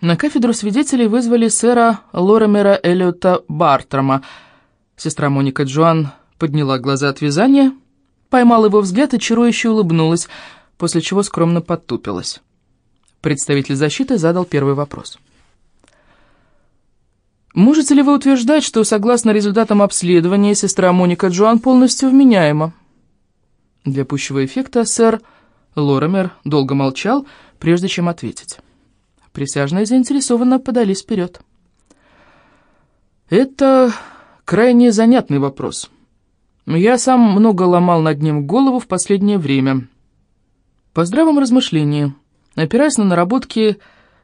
На кафедру свидетелей вызвали сэра Лоремера Эллиота Бартрома. Сестра Моника Джоан подняла глаза от вязания, поймала его взгляд и чарующе улыбнулась, после чего скромно подтупилась. Представитель защиты задал первый вопрос. Можете ли вы утверждать, что, согласно результатам обследования, сестра Моника Джоан полностью вменяема? Для пущего эффекта сэр Лоремер долго молчал, прежде чем ответить. Присяжные заинтересованно подались вперед. Это крайне занятный вопрос. Я сам много ломал над ним голову в последнее время. По здравом размышлении, опираясь на наработки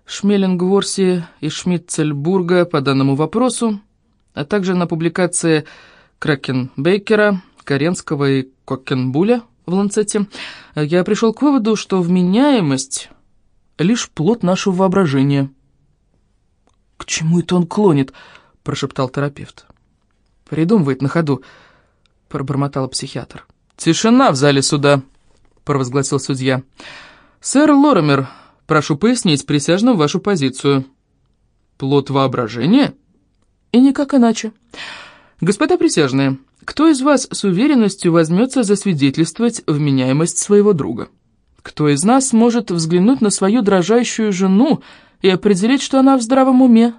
Шмелингворси и Шмидцельбурга по данному вопросу, а также на публикации Кракенбейкера, Каренского и Кокенбуля в Ланцете, я пришел к выводу, что вменяемость — лишь плод нашего воображения. «К чему это он клонит?» — прошептал терапевт. «Придумывает на ходу», — пробормотал психиатр. «Тишина в зале суда», — провозгласил судья. «Сэр Лоремер, Прошу пояснить присяжным вашу позицию. Плод воображения? И никак иначе. Господа присяжные, кто из вас с уверенностью возьмется засвидетельствовать вменяемость своего друга? Кто из нас может взглянуть на свою дрожащую жену и определить, что она в здравом уме?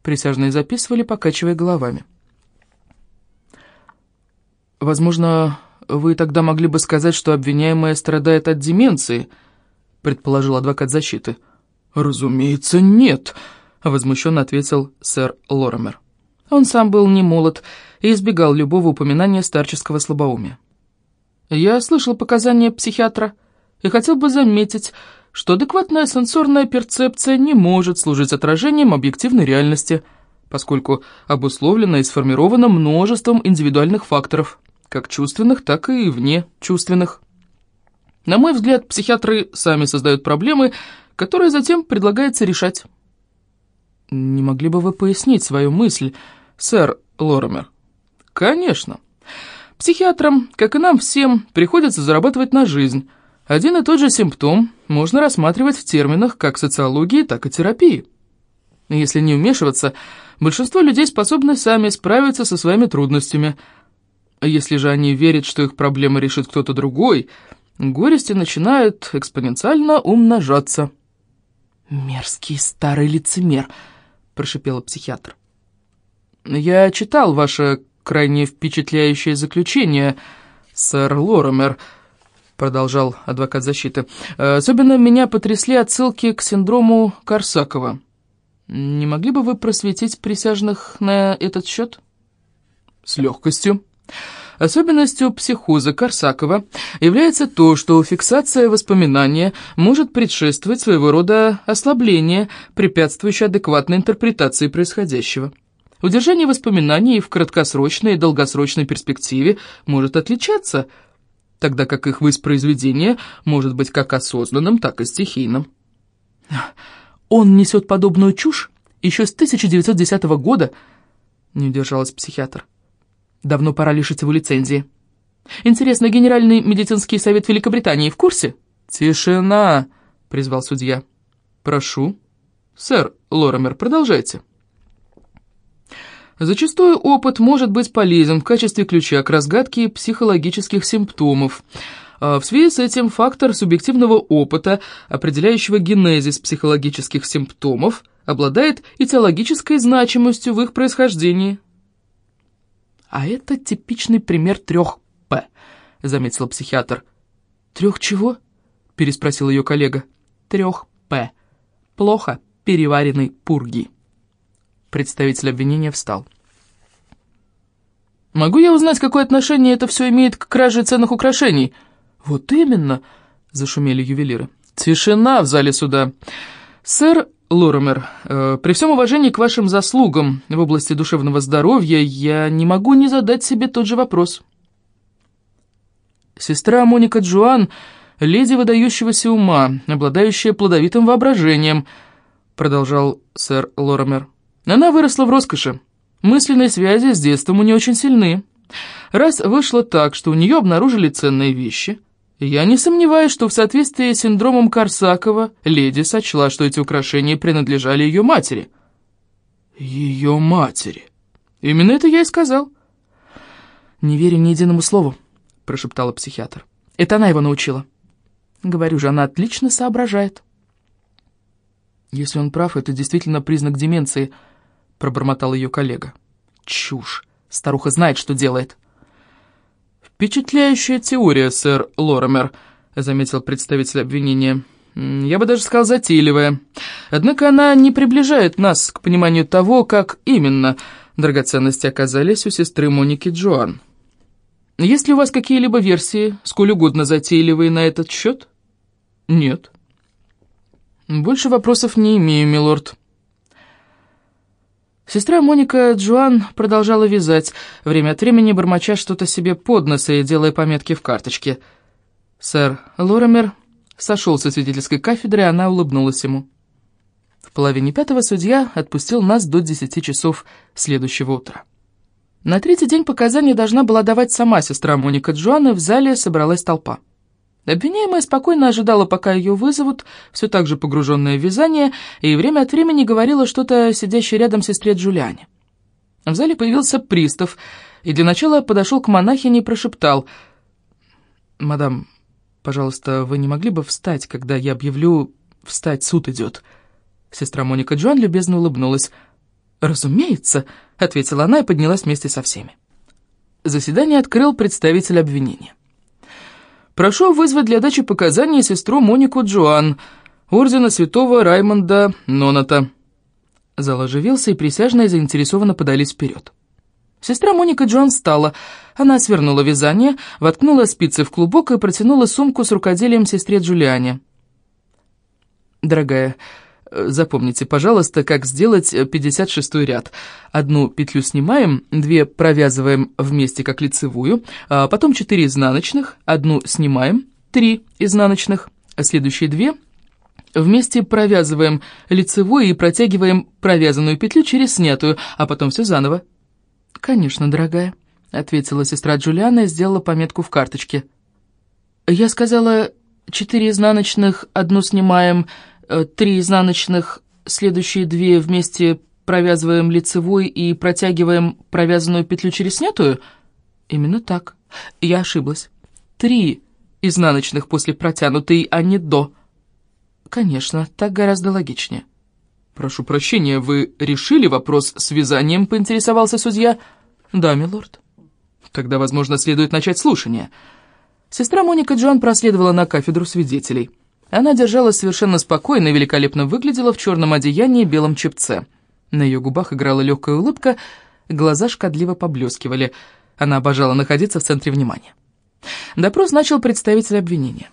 Присяжные записывали, покачивая головами. Возможно, вы тогда могли бы сказать, что обвиняемая страдает от деменции», — предположил адвокат защиты. «Разумеется, нет», — возмущенно ответил сэр Лоремер. Он сам был не молод и избегал любого упоминания старческого слабоумия. «Я слышал показания психиатра и хотел бы заметить, что адекватная сенсорная перцепция не может служить отражением объективной реальности, поскольку обусловлена и сформирована множеством индивидуальных факторов, как чувственных, так и вне чувственных. На мой взгляд, психиатры сами создают проблемы, которые затем предлагается решать. Не могли бы вы пояснить свою мысль, сэр Лоремер? Конечно. Психиатрам, как и нам всем, приходится зарабатывать на жизнь. Один и тот же симптом можно рассматривать в терминах как социологии, так и терапии. Если не вмешиваться, большинство людей способны сами справиться со своими трудностями – если же они верят, что их проблемы решит кто-то другой, горести начинают экспоненциально умножаться. «Мерзкий старый лицемер», — прошипела психиатр. «Я читал ваше крайне впечатляющее заключение, сэр Лоремер», — продолжал адвокат защиты. «Особенно меня потрясли отсылки к синдрому Корсакова. Не могли бы вы просветить присяжных на этот счет?» «С легкостью». Особенностью психоза Корсакова является то, что фиксация воспоминания может предшествовать своего рода ослабление, препятствующее адекватной интерпретации происходящего. Удержание воспоминаний в краткосрочной и долгосрочной перспективе может отличаться, тогда как их воспроизведение может быть как осознанным, так и стихийным. «Он несет подобную чушь еще с 1910 года», — не удержалась психиатр. Давно пора лишить его лицензии. Интересно, Генеральный медицинский совет Великобритании в курсе? «Тишина!» — призвал судья. «Прошу. Сэр Лоремер, продолжайте». Зачастую опыт может быть полезен в качестве ключа к разгадке психологических симптомов. А в связи с этим фактор субъективного опыта, определяющего генезис психологических симптомов, обладает и теологической значимостью в их происхождении – «А это типичный пример трех «П», — заметила психиатр. «Трех чего?» — переспросил ее коллега. «Трех «П». Плохо переваренной пурги». Представитель обвинения встал. «Могу я узнать, какое отношение это все имеет к краже ценных украшений?» «Вот именно!» — зашумели ювелиры. «Тишина в зале суда!» «Сэр Лоремер, э, при всем уважении к вашим заслугам в области душевного здоровья, я не могу не задать себе тот же вопрос. Сестра Моника Джоан — леди выдающегося ума, обладающая плодовитым воображением, продолжал сэр Лоремер. Она выросла в роскоши. Мысленные связи с детством у нее очень сильны. Раз вышло так, что у нее обнаружили ценные вещи — я не сомневаюсь, что в соответствии с синдромом Корсакова леди сочла, что эти украшения принадлежали ее матери. Ее матери. Именно это я и сказал. «Не верю ни единому слову», — прошептала психиатр. «Это она его научила». Говорю же, она отлично соображает. «Если он прав, это действительно признак деменции», — пробормотал ее коллега. «Чушь. Старуха знает, что делает». «Впечатляющая теория, сэр Лоремер», — заметил представитель обвинения. «Я бы даже сказал затейливая. Однако она не приближает нас к пониманию того, как именно драгоценности оказались у сестры Моники Джоан. Есть ли у вас какие-либо версии, сколь угодно затейливые на этот счет?» «Нет». «Больше вопросов не имею, милорд». Сестра Моника Джоан продолжала вязать, время от времени бормоча что-то себе под нос и делая пометки в карточке. Сэр Лоремер сошел со свидетельской кафедры, и она улыбнулась ему. В половине пятого судья отпустил нас до десяти часов следующего утра. На третий день показания должна была давать сама сестра Моника Джоан, и в зале собралась толпа. Обвиняемая спокойно ожидала, пока ее вызовут, все так же погруженная в вязание, и время от времени говорила что-то сидящей рядом сестре Джулиане. В зале появился пристав, и для начала подошел к монахине и прошептал. «Мадам, пожалуйста, вы не могли бы встать, когда я объявлю «встать, суд идет»?» Сестра Моника Джоан любезно улыбнулась. «Разумеется», — ответила она и поднялась вместе со всеми. Заседание открыл представитель обвинения. «Прошу вызвать для дачи показаний сестру Монику Джоан, ордена святого Раймонда Ноната». Зал оживился, и присяжные заинтересованно подались вперед. Сестра Моника Джон встала. Она свернула вязание, воткнула спицы в клубок и протянула сумку с рукоделием сестре Джулиане. «Дорогая, запомните, пожалуйста, как сделать 56-й ряд. Одну петлю снимаем, две провязываем вместе как лицевую, а потом четыре изнаночных, одну снимаем, три изнаночных, а следующие две вместе провязываем лицевую и протягиваем провязанную петлю через снятую, а потом все заново. «Конечно, дорогая», — ответила сестра Джулиана и сделала пометку в карточке. «Я сказала, четыре изнаночных, одну снимаем, э, три изнаночных, следующие две вместе провязываем лицевой и протягиваем провязанную петлю через снятую?» «Именно так. Я ошиблась. Три изнаночных после протянутой, а не до». «Конечно, так гораздо логичнее». «Прошу прощения, вы решили вопрос с вязанием?» — поинтересовался судья. «Да, милорд». «Тогда, возможно, следует начать слушание». Сестра Моника Джон проследовала на кафедру свидетелей. Она держалась совершенно спокойно и великолепно выглядела в черном одеянии и белом чепце. На ее губах играла легкая улыбка, глаза шкодливо поблескивали. Она обожала находиться в центре внимания. Допрос начал представитель обвинения.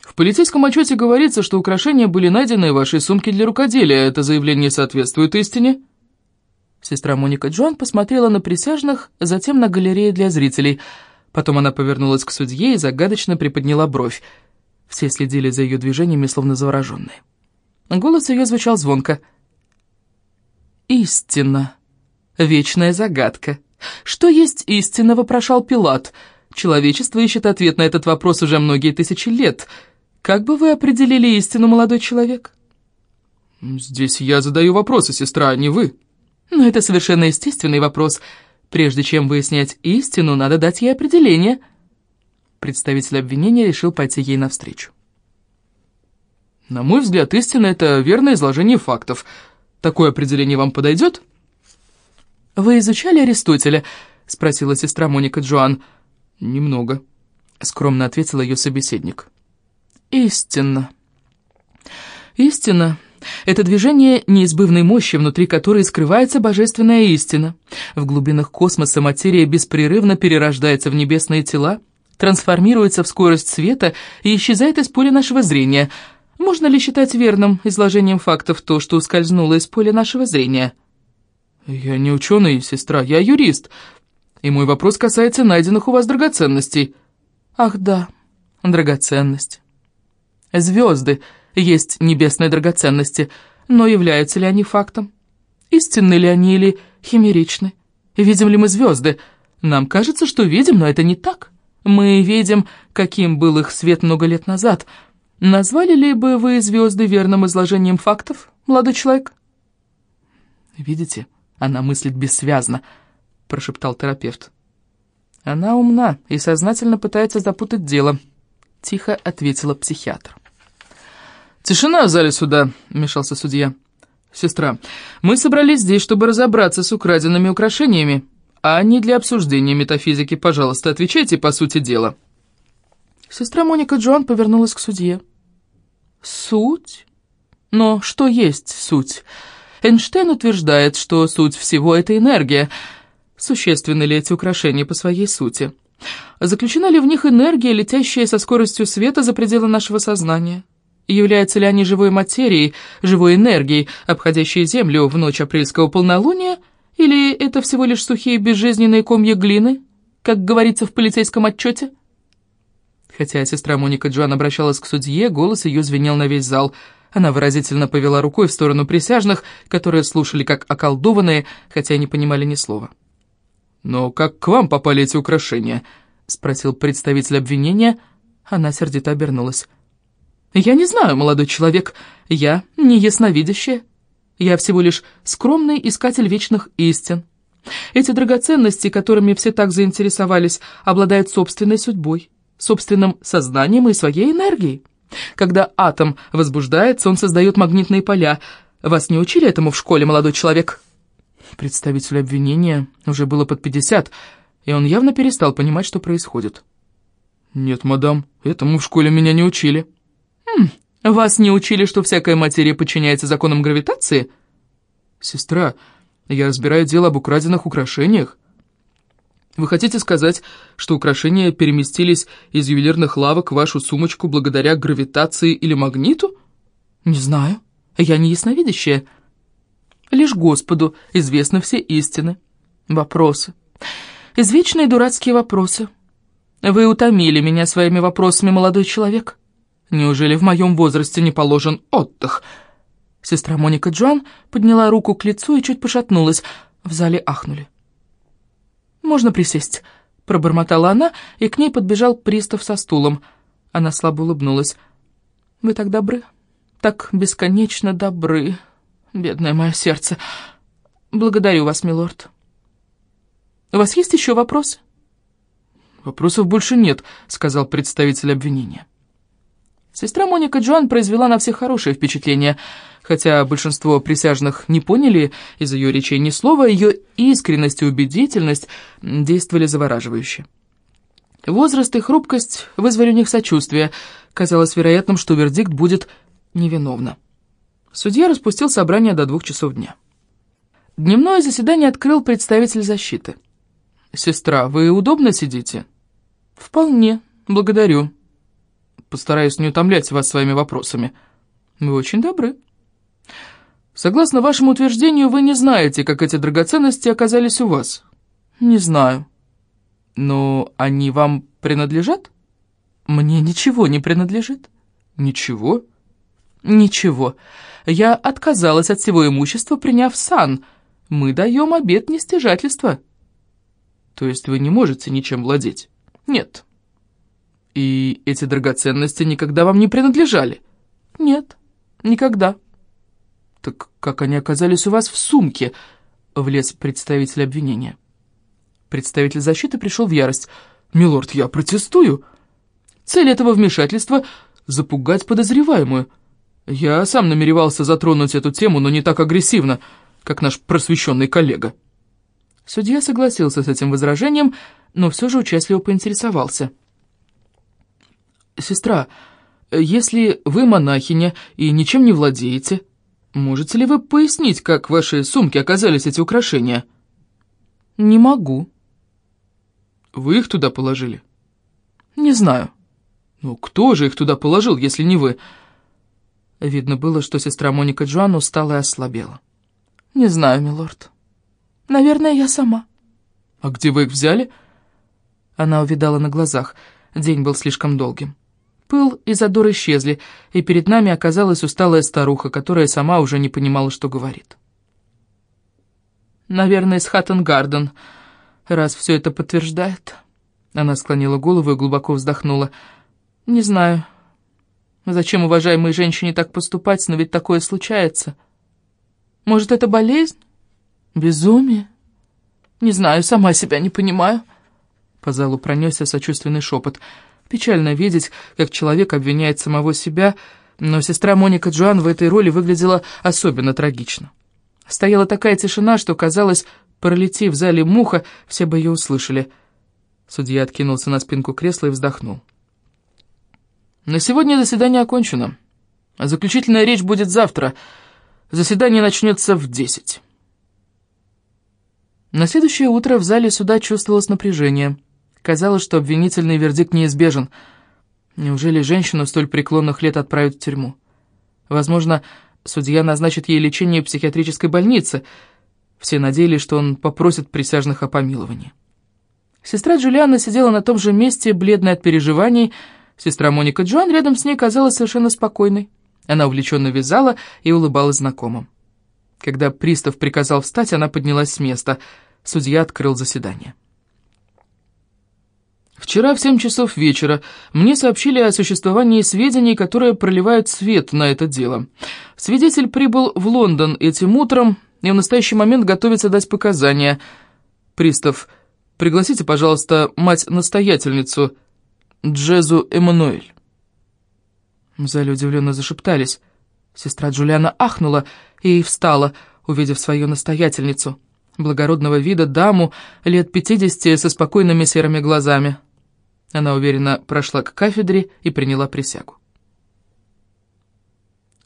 В полицейском отчете говорится, что украшения были найдены в вашей сумке для рукоделия. Это заявление соответствует истине?» Сестра Моника Джон посмотрела на присяжных, затем на галерею для зрителей. Потом она повернулась к судье и загадочно приподняла бровь. Все следили за ее движениями, словно завороженные. Голос ее звучал звонко. «Истина. Вечная загадка. Что есть истина?» — вопрошал Пилат. «Человечество ищет ответ на этот вопрос уже многие тысячи лет». Как бы вы определили истину, молодой человек? Здесь я задаю вопросы, сестра, а не вы. Но это совершенно естественный вопрос. Прежде чем выяснять истину, надо дать ей определение. Представитель обвинения решил пойти ей навстречу. На мой взгляд, истина — это верное изложение фактов. Такое определение вам подойдет? «Вы изучали Аристотеля?» — спросила сестра Моника Джоан. «Немного», — скромно ответил ее собеседник. Истинно. Истина — это движение неизбывной мощи, внутри которой скрывается божественная истина. В глубинах космоса материя беспрерывно перерождается в небесные тела, трансформируется в скорость света и исчезает из поля нашего зрения. Можно ли считать верным изложением фактов то, что ускользнуло из поля нашего зрения? «Я не ученый, сестра, я юрист, и мой вопрос касается найденных у вас драгоценностей». «Ах да, драгоценность». Звезды есть небесные драгоценности, но являются ли они фактом? Истинны ли они или химеричны? Видим ли мы звезды? Нам кажется, что видим, но это не так. Мы видим, каким был их свет много лет назад. Назвали ли бы вы звезды верным изложением фактов, молодой человек? Видите, она мыслит бессвязно, прошептал терапевт. Она умна и сознательно пытается запутать дело, тихо ответила психиатр. «Тишина в зале суда», — вмешался судья. «Сестра, мы собрались здесь, чтобы разобраться с украденными украшениями, а не для обсуждения метафизики. Пожалуйста, отвечайте по сути дела». Сестра Моника Джоан повернулась к судье. «Суть? Но что есть суть? Эйнштейн утверждает, что суть всего — это энергия. Существенны ли эти украшения по своей сути? Заключена ли в них энергия, летящая со скоростью света за пределы нашего сознания?» Являются ли они живой материей, живой энергией, обходящей Землю в ночь апрельского полнолуния, или это всего лишь сухие безжизненные комья глины, как говорится в полицейском отчете? Хотя сестра Моника Джоан обращалась к судье, голос ее звенел на весь зал. Она выразительно повела рукой в сторону присяжных, которые слушали как околдованные, хотя не понимали ни слова. «Но как к вам попали эти украшения?» — спросил представитель обвинения. Она сердито обернулась. «Я не знаю, молодой человек, я не ясновидящая. Я всего лишь скромный искатель вечных истин. Эти драгоценности, которыми все так заинтересовались, обладают собственной судьбой, собственным сознанием и своей энергией. Когда атом возбуждается, он создает магнитные поля. Вас не учили этому в школе, молодой человек?» Представителю обвинения уже было под пятьдесят, и он явно перестал понимать, что происходит. «Нет, мадам, этому в школе меня не учили». «Хм, вас не учили, что всякая материя подчиняется законам гравитации?» «Сестра, я разбираю дело об украденных украшениях. Вы хотите сказать, что украшения переместились из ювелирных лавок в вашу сумочку благодаря гравитации или магниту?» «Не знаю. Я не ясновидящая. Лишь Господу известны все истины. Вопросы. Извечные дурацкие вопросы. Вы утомили меня своими вопросами, молодой человек. Неужели в моем возрасте не положен отдых?» Сестра Моника Джоан подняла руку к лицу и чуть пошатнулась. В зале ахнули. «Можно присесть?» — пробормотала она, и к ней подбежал пристав со стулом. Она слабо улыбнулась. «Вы так добры, так бесконечно добры, бедное мое сердце. Благодарю вас, милорд. У вас есть еще вопросы?» «Вопросов больше нет», — сказал представитель обвинения. Сестра Моника Джоан произвела на всех хорошее впечатление, хотя большинство присяжных не поняли из ее речей ни слова, ее искренность и убедительность действовали завораживающе. Возраст и хрупкость вызвали у них сочувствие. Казалось вероятным, что вердикт будет невиновна. Судья распустил собрание до двух часов дня. Дневное заседание открыл представитель защиты. «Сестра, вы удобно сидите?» «Вполне, благодарю». Постараюсь не утомлять вас своими вопросами. Вы очень добры. Согласно вашему утверждению, вы не знаете, как эти драгоценности оказались у вас. Не знаю. Но они вам принадлежат? Мне ничего не принадлежит. Ничего? Ничего. Я отказалась от всего имущества, приняв сан. Мы даем обет нестяжательства. То есть вы не можете ничем владеть? Нет. И эти драгоценности никогда вам не принадлежали? Нет, никогда. Так как они оказались у вас в сумке? Влез представитель обвинения. Представитель защиты пришел в ярость. «Милорд, я протестую. Цель этого вмешательства — запугать подозреваемую. Я сам намеревался затронуть эту тему, но не так агрессивно, как наш просвещенный коллега». Судья согласился с этим возражением, но все же участливо поинтересовался. «Сестра, если вы монахиня и ничем не владеете, можете ли вы пояснить, как в вашей сумке оказались эти украшения?» «Не могу». «Вы их туда положили?» «Не знаю». «Ну, кто же их туда положил, если не вы?» Видно было, что сестра Моника Джоан устала и ослабела. «Не знаю, милорд. Наверное, я сама». «А где вы их взяли?» Она увидала на глазах. День был слишком долгим. Пыл и задор исчезли, и перед нами оказалась усталая старуха, которая сама уже не понимала, что говорит. «Наверное, из Хаттенгарден, раз все это подтверждает». Она склонила голову и глубоко вздохнула. «Не знаю, зачем уважаемой женщине так поступать, но ведь такое случается. Может, это болезнь? Безумие? Не знаю, сама себя не понимаю». По залу пронесся сочувственный шепот — Печально видеть, как человек обвиняет самого себя, но сестра Моника Джоан в этой роли выглядела особенно трагично. Стояла такая тишина, что, казалось, пролетев в зале муха, все бы ее услышали. Судья откинулся на спинку кресла и вздохнул. «На сегодня заседание окончено. Заключительная речь будет завтра. Заседание начнется в десять». На следующее утро в зале суда чувствовалось напряжение – Казалось, что обвинительный вердикт неизбежен. Неужели женщину столь преклонных лет отправят в тюрьму? Возможно, судья назначит ей лечение в психиатрической больнице. Все надеялись, что он попросит присяжных о помиловании. Сестра Джулиана сидела на том же месте, бледная от переживаний. Сестра Моника Джоан рядом с ней казалась совершенно спокойной. Она увлеченно вязала и улыбалась знакомым. Когда пристав приказал встать, она поднялась с места. Судья открыл заседание. Вчера в семь часов вечера мне сообщили о существовании сведений, которые проливают свет на это дело. Свидетель прибыл в Лондон этим утром и в настоящий момент готовится дать показания. Пристав, пригласите, пожалуйста, мать-настоятельницу Джезу Эммануэль. В зале удивленно зашептались. Сестра Джулиана ахнула и встала, увидев свою настоятельницу. благородного вида даму лет пятидесяти со спокойными серыми глазами. Она уверенно прошла к кафедре и приняла присягу.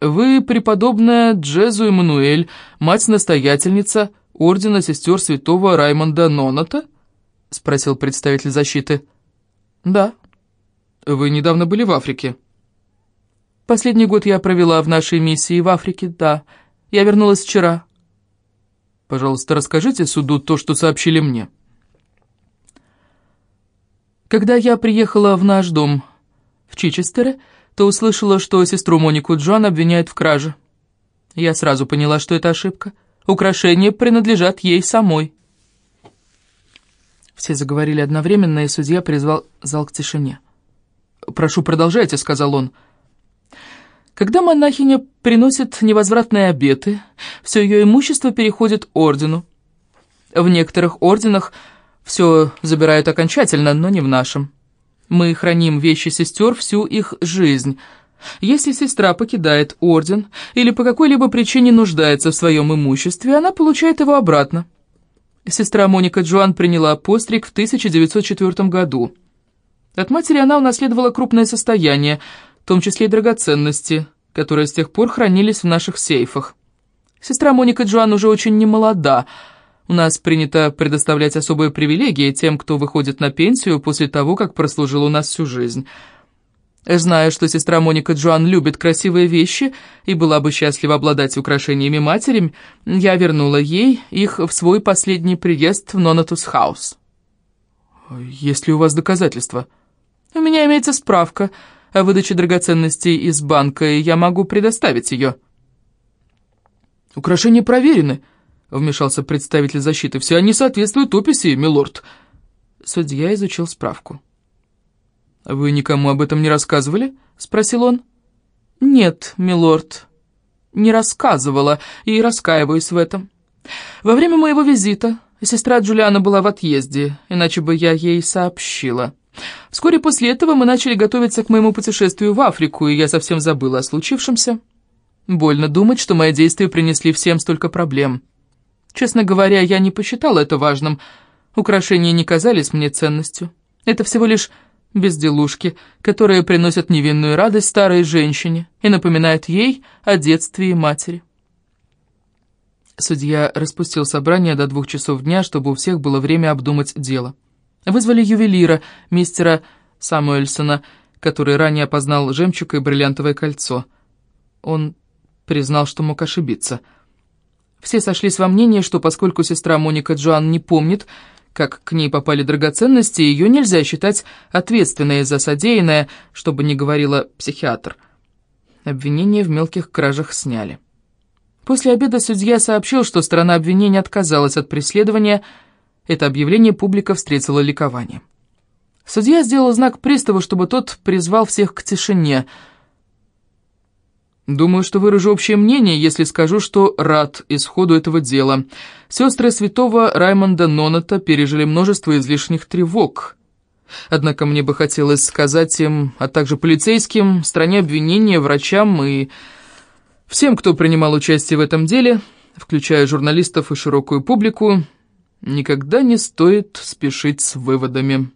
«Вы, преподобная Джезу Эммануэль, мать-настоятельница Ордена Сестер Святого Раймонда Ноната?» — спросил представитель защиты. «Да». «Вы недавно были в Африке?» «Последний год я провела в нашей миссии в Африке, да. Я вернулась вчера». «Пожалуйста, расскажите суду то, что сообщили мне». Когда я приехала в наш дом в Чичестере, то услышала, что сестру Монику Джон обвиняют в краже. Я сразу поняла, что это ошибка. Украшения принадлежат ей самой. Все заговорили одновременно, и судья призвал зал к тишине. «Прошу, продолжайте», — сказал он. «Когда монахиня приносит невозвратные обеты, все ее имущество переходит ордену. В некоторых орденах все забирают окончательно, но не в нашем. Мы храним вещи сестер всю их жизнь. Если сестра покидает орден или по какой-либо причине нуждается в своем имуществе, она получает его обратно. Сестра Моника Джоан приняла постриг в 1904 году. От матери она унаследовала крупное состояние, в том числе и драгоценности, которые с тех пор хранились в наших сейфах. Сестра Моника Джоан уже очень немолода, у нас принято предоставлять особые привилегии тем, кто выходит на пенсию после того, как прослужил у нас всю жизнь. Зная, что сестра Моника Джоан любит красивые вещи и была бы счастлива обладать украшениями матери, я вернула ей их в свой последний приезд в Нонатус Хаус. «Есть ли у вас доказательства?» «У меня имеется справка о выдаче драгоценностей из банка, и я могу предоставить ее». «Украшения проверены», вмешался представитель защиты. «Все они соответствуют описи, милорд». Судья изучил справку. «Вы никому об этом не рассказывали?» — спросил он. «Нет, милорд, не рассказывала и раскаиваюсь в этом. Во время моего визита сестра Джулиана была в отъезде, иначе бы я ей сообщила. Вскоре после этого мы начали готовиться к моему путешествию в Африку, и я совсем забыла о случившемся. Больно думать, что мои действия принесли всем столько проблем». Честно говоря, я не посчитала это важным. Украшения не казались мне ценностью. Это всего лишь безделушки, которые приносят невинную радость старой женщине и напоминают ей о детстве и матери. Судья распустил собрание до двух часов дня, чтобы у всех было время обдумать дело. Вызвали ювелира, мистера Самуэльсона, который ранее опознал жемчуг и бриллиантовое кольцо. Он признал, что мог ошибиться — все сошлись во мнении, что поскольку сестра Моника Джоан не помнит, как к ней попали драгоценности, ее нельзя считать ответственной за содеянное, чтобы не говорила психиатр. Обвинение в мелких кражах сняли. После обеда судья сообщил, что сторона обвинения отказалась от преследования. Это объявление публика встретила ликование. Судья сделал знак приставу, чтобы тот призвал всех к тишине – Думаю, что выражу общее мнение, если скажу, что рад исходу этого дела. Сестры святого Раймонда Ноната пережили множество излишних тревог. Однако мне бы хотелось сказать им, а также полицейским, стране обвинения, врачам и всем, кто принимал участие в этом деле, включая журналистов и широкую публику, никогда не стоит спешить с выводами.